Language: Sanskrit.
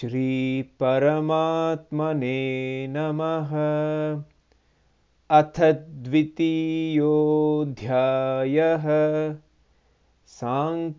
श्रीपरमात्मने नमः। अथ द्वितीयोऽध्यायः। साङ्ख्ययोगः।